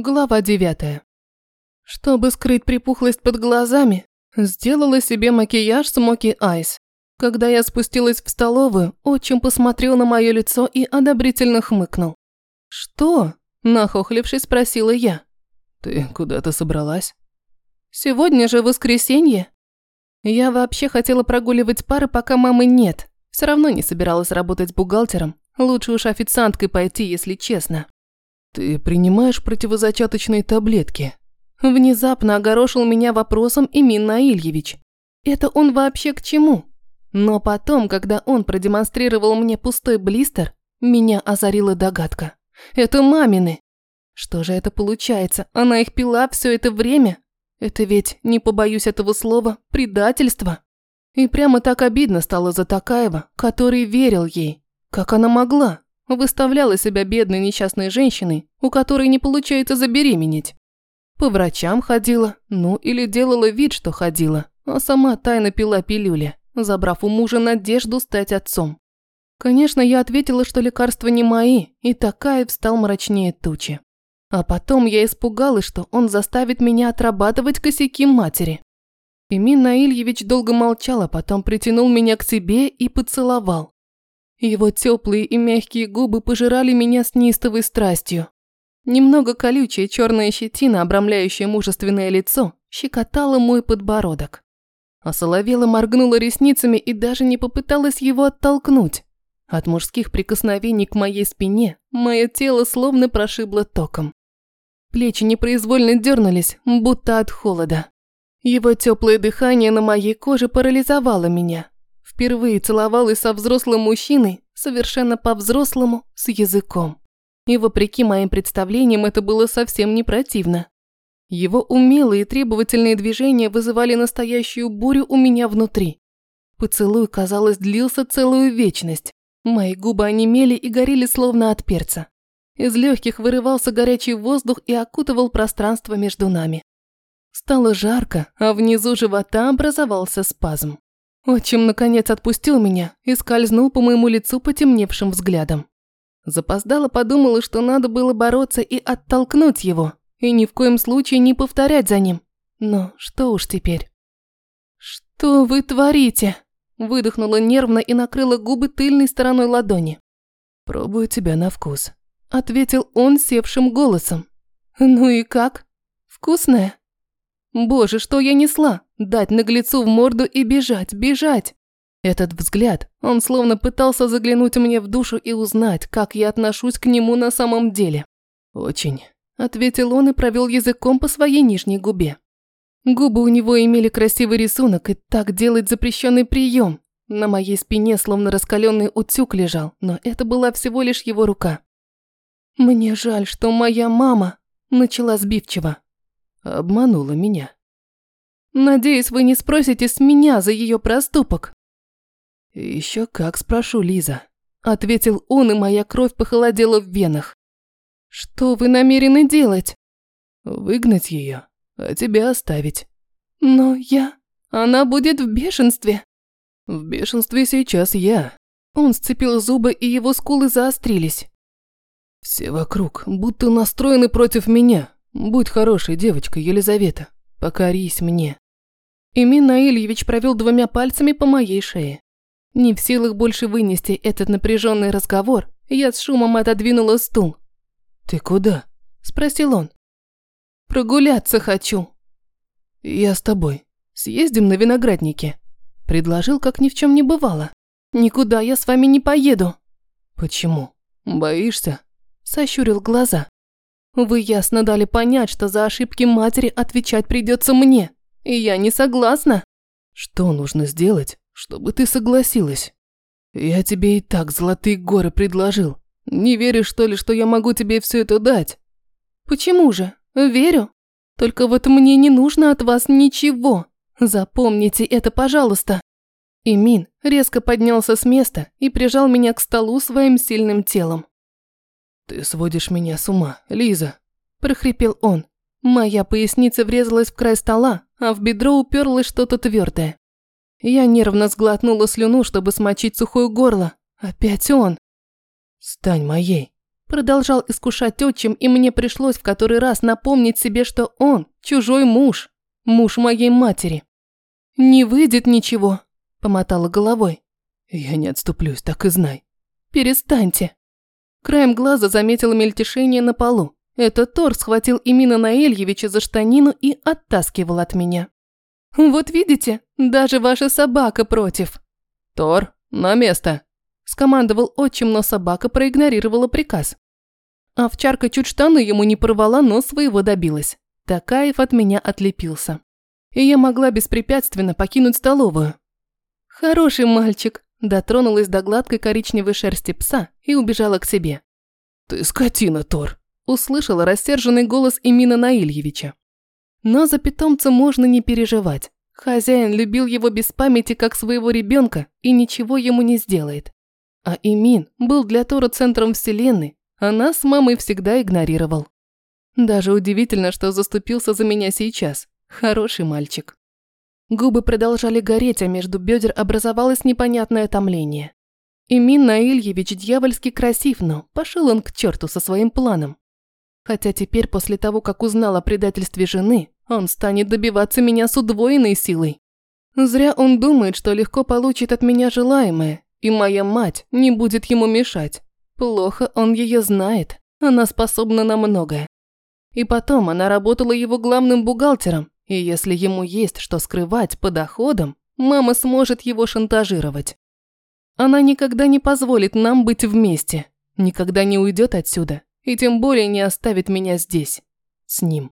Глава девятая. Чтобы скрыть припухлость под глазами, сделала себе макияж Смоки Айс. Когда я спустилась в столовую, отчим посмотрел на мое лицо и одобрительно хмыкнул. «Что?» – нахохлившись, спросила я. «Ты куда-то собралась?» «Сегодня же воскресенье. Я вообще хотела прогуливать пары, пока мамы нет. Все равно не собиралась работать бухгалтером. Лучше уж официанткой пойти, если честно». «Ты принимаешь противозачаточные таблетки?» Внезапно огорошил меня вопросом Имин Наильевич. Это он вообще к чему? Но потом, когда он продемонстрировал мне пустой блистер, меня озарила догадка. Это мамины. Что же это получается? Она их пила все это время? Это ведь, не побоюсь этого слова, предательство. И прямо так обидно стало за Такаева, который верил ей. Как она могла? Выставляла себя бедной несчастной женщиной, у которой не получается забеременеть. По врачам ходила, ну или делала вид, что ходила, а сама тайно пила пилюли, забрав у мужа надежду стать отцом. Конечно, я ответила, что лекарства не мои, и Такаев стал мрачнее тучи. А потом я испугалась, что он заставит меня отрабатывать косяки матери. Имин Наильевич долго молчал, а потом притянул меня к себе и поцеловал. Его теплые и мягкие губы пожирали меня с неистовой страстью. Немного колючая черная щетина, обрамляющая мужественное лицо, щекотала мой подбородок. А Соловела моргнула ресницами и даже не попыталась его оттолкнуть. От мужских прикосновений к моей спине мое тело словно прошибло током. Плечи непроизвольно дернулись, будто от холода. Его теплое дыхание на моей коже парализовало меня, Впервые целовалась со взрослым мужчиной, совершенно по-взрослому, с языком. И вопреки моим представлениям это было совсем не противно. Его умелые и требовательные движения вызывали настоящую бурю у меня внутри. Поцелуй, казалось, длился целую вечность. Мои губы онемели и горели словно от перца. Из легких вырывался горячий воздух и окутывал пространство между нами. Стало жарко, а внизу живота образовался спазм. Отчим наконец отпустил меня и скользнул по моему лицу потемневшим взглядом. Запоздала подумала, что надо было бороться и оттолкнуть его, и ни в коем случае не повторять за ним. Но что уж теперь. «Что вы творите?» Выдохнула нервно и накрыла губы тыльной стороной ладони. «Пробую тебя на вкус», – ответил он севшим голосом. «Ну и как? Вкусная?» Боже, что я несла? Дать наглецу в морду и бежать, бежать. Этот взгляд, он словно пытался заглянуть мне в душу и узнать, как я отношусь к нему на самом деле. «Очень», – ответил он и провел языком по своей нижней губе. Губы у него имели красивый рисунок, и так делать запрещенный прием. На моей спине словно раскаленный утюг лежал, но это была всего лишь его рука. «Мне жаль, что моя мама...» – начала сбивчиво. Обманула меня. Надеюсь, вы не спросите с меня за ее проступок. Еще как спрошу, Лиза. Ответил он, и моя кровь похолодела в венах. Что вы намерены делать? Выгнать ее, а тебя оставить. Но я... Она будет в бешенстве. В бешенстве сейчас я. Он сцепил зубы, и его скулы заострились. Все вокруг будто настроены против меня. Будь хорошей девочкой, Елизавета. Покорись мне. Имин Наильевич провел двумя пальцами по моей шее. Не в силах больше вынести этот напряженный разговор, я с шумом отодвинула стул. «Ты куда?» – спросил он. «Прогуляться хочу». «Я с тобой. Съездим на винограднике», – предложил, как ни в чем не бывало. «Никуда я с вами не поеду». «Почему? Боишься?» – сощурил глаза. Вы ясно дали понять, что за ошибки матери отвечать придется мне. И я не согласна. Что нужно сделать, чтобы ты согласилась? Я тебе и так золотые горы предложил. Не веришь, что ли, что я могу тебе все это дать? Почему же? Верю. Только вот мне не нужно от вас ничего. Запомните это, пожалуйста. Имин резко поднялся с места и прижал меня к столу своим сильным телом. «Ты сводишь меня с ума, Лиза!» – прохрипел он. Моя поясница врезалась в край стола, а в бедро уперлось что-то твердое. Я нервно сглотнула слюну, чтобы смочить сухое горло. Опять он. «Стань моей!» – Продолжал искушать отчим, и мне пришлось в который раз напомнить себе, что он чужой муж, муж моей матери. «Не выйдет ничего», – помотала головой. «Я не отступлюсь, так и знай». «Перестаньте». Краем глаза заметила мельтешение на полу. Это Тор схватил Имина Наэльевича за штанину и оттаскивал от меня. «Вот видите, даже ваша собака против». «Тор, на место!» Скомандовал отчим, но собака проигнорировала приказ. Овчарка чуть штаны ему не порвала, но своего добилась. Такаев от меня отлепился. И я могла беспрепятственно покинуть столовую. «Хороший мальчик», – дотронулась до гладкой коричневой шерсти пса и убежала к себе. «Ты скотина, Тор», – услышала рассерженный голос Имина Наильевича. Но за питомца можно не переживать. Хозяин любил его без памяти как своего ребенка и ничего ему не сделает. А Имин был для Тора центром вселенной, а нас с мамой всегда игнорировал. Даже удивительно, что заступился за меня сейчас. Хороший мальчик. Губы продолжали гореть, а между бедер образовалось непонятное томление. Имин Наильевич дьявольски красив, но пошел он к черту со своим планом. Хотя теперь, после того, как узнал о предательстве жены, он станет добиваться меня с удвоенной силой. Зря он думает, что легко получит от меня желаемое, и моя мать не будет ему мешать. Плохо он ее знает. Она способна на многое. И потом она работала его главным бухгалтером, и если ему есть что скрывать по доходам, мама сможет его шантажировать. Она никогда не позволит нам быть вместе, никогда не уйдет отсюда, и тем более не оставит меня здесь, с ним.